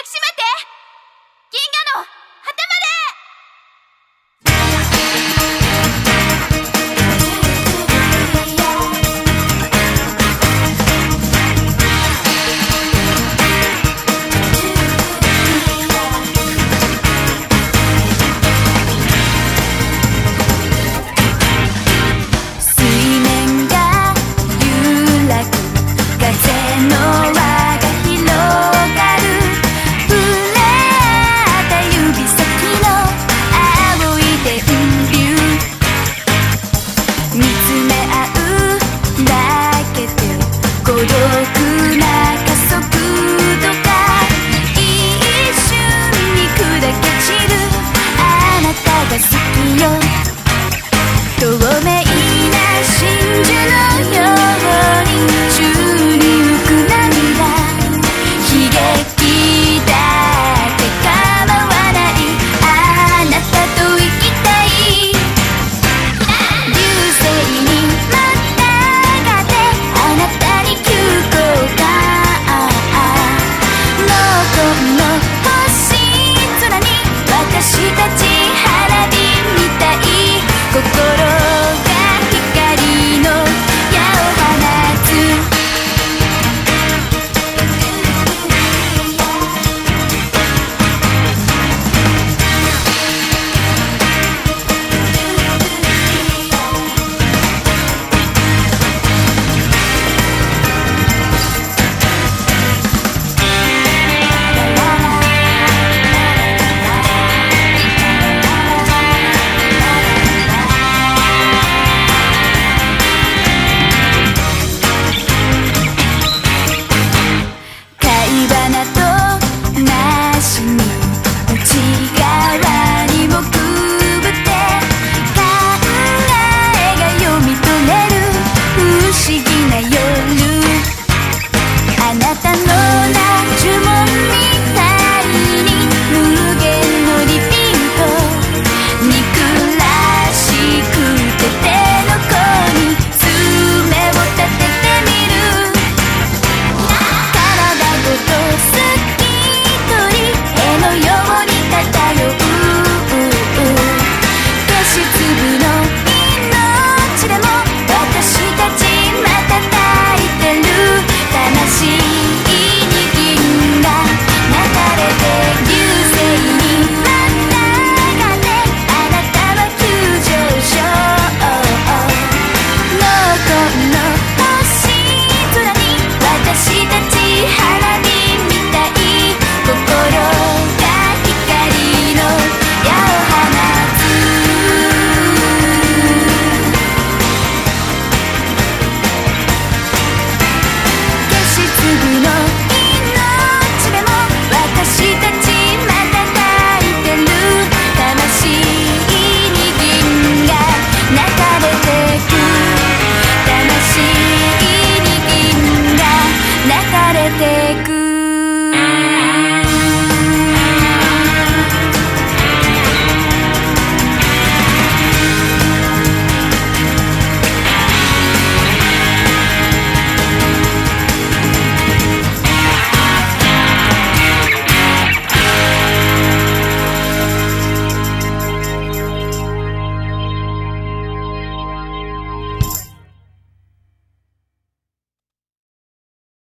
抱きしめて。貝花と てく」